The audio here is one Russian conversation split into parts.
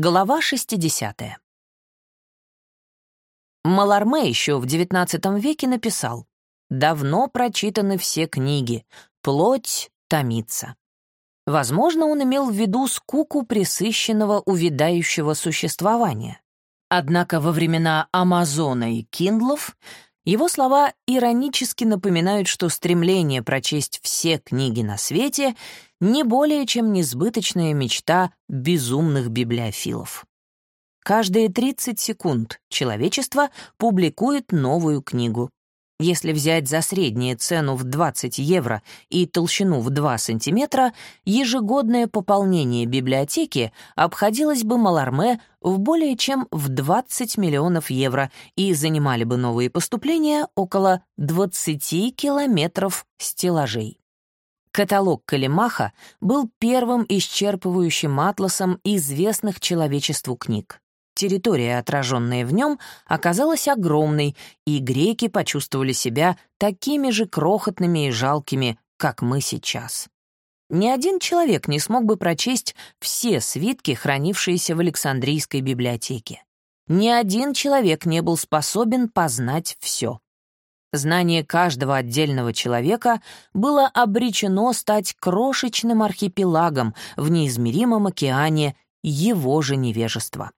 Глава 60. Маларме еще в XIX веке написал «Давно прочитаны все книги, плоть томится». Возможно, он имел в виду скуку пресыщенного увядающего существования. Однако во времена Амазона и Киндлов его слова иронически напоминают, что стремление прочесть все книги на свете не более чем несбыточная мечта безумных библиофилов. Каждые 30 секунд человечество публикует новую книгу. Если взять за среднюю цену в 20 евро и толщину в 2 сантиметра, ежегодное пополнение библиотеки обходилось бы Маларме в более чем в 20 миллионов евро и занимали бы новые поступления около 20 километров стеллажей. Каталог Калимаха был первым исчерпывающим атласом известных человечеству книг. Территория, отраженная в нем, оказалась огромной, и греки почувствовали себя такими же крохотными и жалкими, как мы сейчас. Ни один человек не смог бы прочесть все свитки, хранившиеся в Александрийской библиотеке. Ни один человек не был способен познать все. Знание каждого отдельного человека было обречено стать крошечным архипелагом в неизмеримом океане его же невежества.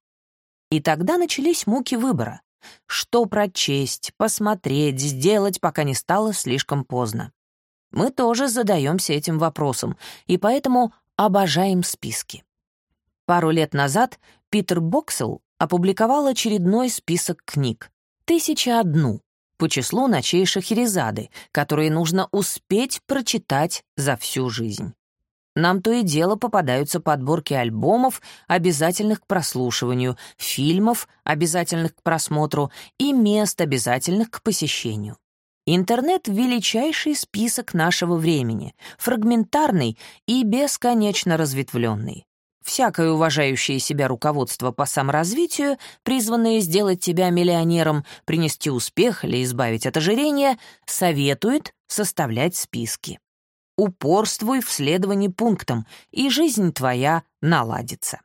И тогда начались муки выбора. Что прочесть, посмотреть, сделать, пока не стало слишком поздно. Мы тоже задаемся этим вопросом, и поэтому обожаем списки. Пару лет назад Питер Боксел опубликовал очередной список книг «Тысяча одну» по числу ночей Шахерезады, которые нужно успеть прочитать за всю жизнь. Нам то и дело попадаются подборки альбомов, обязательных к прослушиванию, фильмов, обязательных к просмотру, и мест, обязательных к посещению. Интернет — величайший список нашего времени, фрагментарный и бесконечно разветвленный. Всякое уважающее себя руководство по саморазвитию, призванное сделать тебя миллионером, принести успех или избавить от ожирения, советует составлять списки упорствуй в следовании пунктам, и жизнь твоя наладится.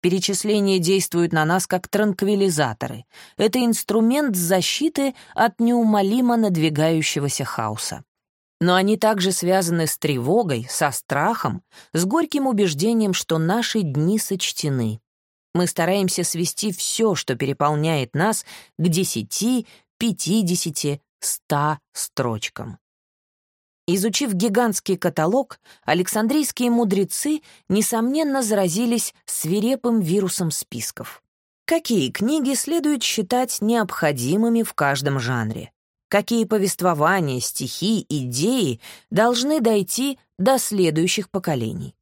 Перечисления действуют на нас как транквилизаторы. Это инструмент защиты от неумолимо надвигающегося хаоса. Но они также связаны с тревогой, со страхом, с горьким убеждением, что наши дни сочтены. Мы стараемся свести все, что переполняет нас, к десяти, пятидесяти, ста строчкам. Изучив гигантский каталог, александрийские мудрецы, несомненно, заразились свирепым вирусом списков. Какие книги следует считать необходимыми в каждом жанре? Какие повествования, стихи, идеи должны дойти до следующих поколений?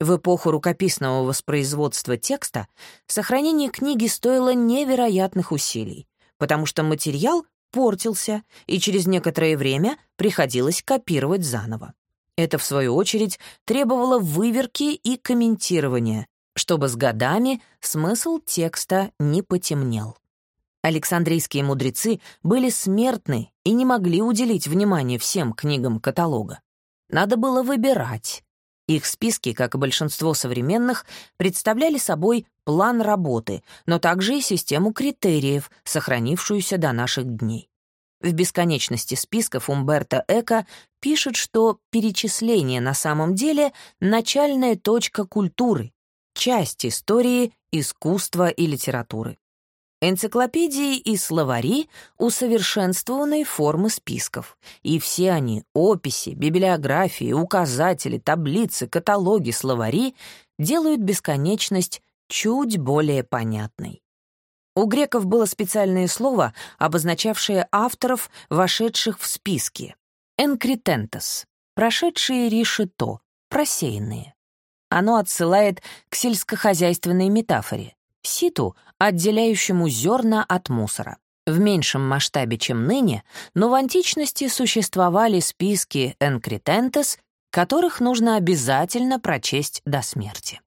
В эпоху рукописного воспроизводства текста сохранение книги стоило невероятных усилий, потому что материал портился, и через некоторое время приходилось копировать заново. Это, в свою очередь, требовало выверки и комментирования, чтобы с годами смысл текста не потемнел. Александрийские мудрецы были смертны и не могли уделить внимание всем книгам каталога. Надо было выбирать. Их списки, как и большинство современных, представляли собой план работы, но также и систему критериев, сохранившуюся до наших дней. В бесконечности списков Умберто Эко пишет, что перечисление на самом деле — начальная точка культуры, часть истории, искусства и литературы. Энциклопедии и словари — усовершенствованные формы списков, и все они — описи, библиографии, указатели, таблицы, каталоги, словари — делают бесконечность чуть более понятной. У греков было специальное слово, обозначавшее авторов, вошедших в списки. «Энкритентос» — прошедшие решето, просеянные. Оно отсылает к сельскохозяйственной метафоре — ситу, отделяющему зерна от мусора. В меньшем масштабе, чем ныне, но в античности существовали списки «энкритентос», которых нужно обязательно прочесть до смерти.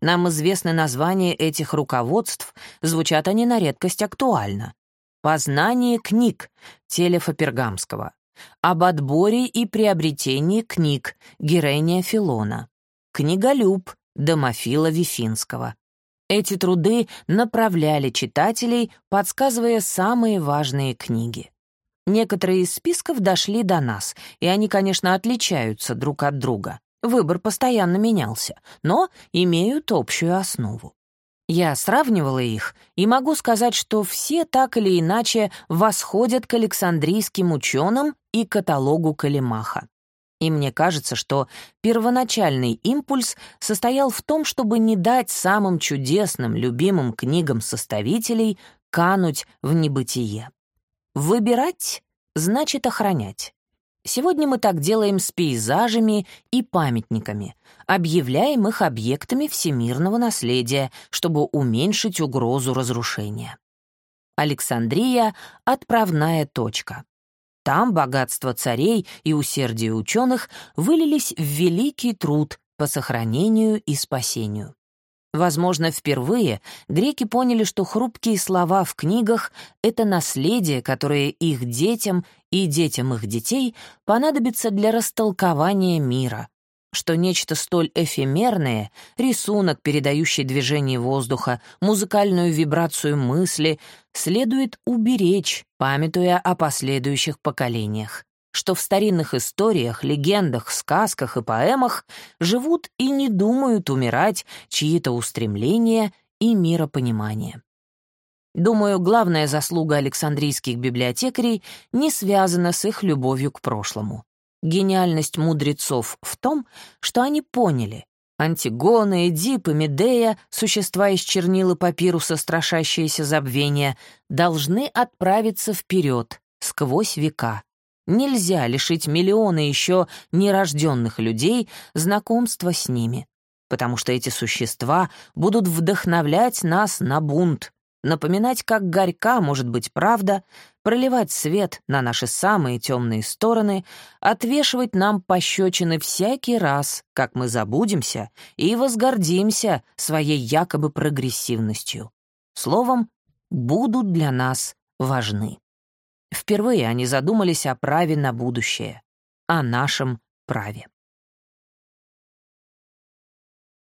Нам известны названия этих руководств, звучат они на редкость актуально. «Познание книг» Телефа Пергамского, «Об отборе и приобретении книг» Герения Филона, «Книголюб» Домофила Вифинского, Эти труды направляли читателей, подсказывая самые важные книги. Некоторые из списков дошли до нас, и они, конечно, отличаются друг от друга. Выбор постоянно менялся, но имеют общую основу. Я сравнивала их и могу сказать, что все так или иначе восходят к Александрийским ученым и каталогу Калимаха. И мне кажется, что первоначальный импульс состоял в том, чтобы не дать самым чудесным, любимым книгам составителей кануть в небытие. Выбирать значит охранять. Сегодня мы так делаем с пейзажами и памятниками, объявляем их объектами всемирного наследия, чтобы уменьшить угрозу разрушения. Александрия — отправная точка. Там богатство царей и усердие ученых вылились в великий труд по сохранению и спасению. Возможно, впервые греки поняли, что хрупкие слова в книгах — это наследие, которое их детям и детям их детей понадобится для растолкования мира, что нечто столь эфемерное — рисунок, передающий движение воздуха, музыкальную вибрацию мысли — следует уберечь, памятуя о последующих поколениях что в старинных историях, легендах, сказках и поэмах живут и не думают умирать чьи-то устремления и миропонимание. Думаю, главная заслуга Александрийских библиотекарей не связана с их любовью к прошлому. Гениальность мудрецов в том, что они поняли, Антигона, Эдип и Медея, существа из чернил и папируса, страшащиеся забвения, должны отправиться вперед, сквозь века. Нельзя лишить миллионы еще нерожденных людей знакомства с ними, потому что эти существа будут вдохновлять нас на бунт, напоминать, как горька может быть правда, проливать свет на наши самые темные стороны, отвешивать нам пощечины всякий раз, как мы забудемся и возгордимся своей якобы прогрессивностью. Словом, будут для нас важны. Впервые они задумались о праве на будущее, о нашем праве.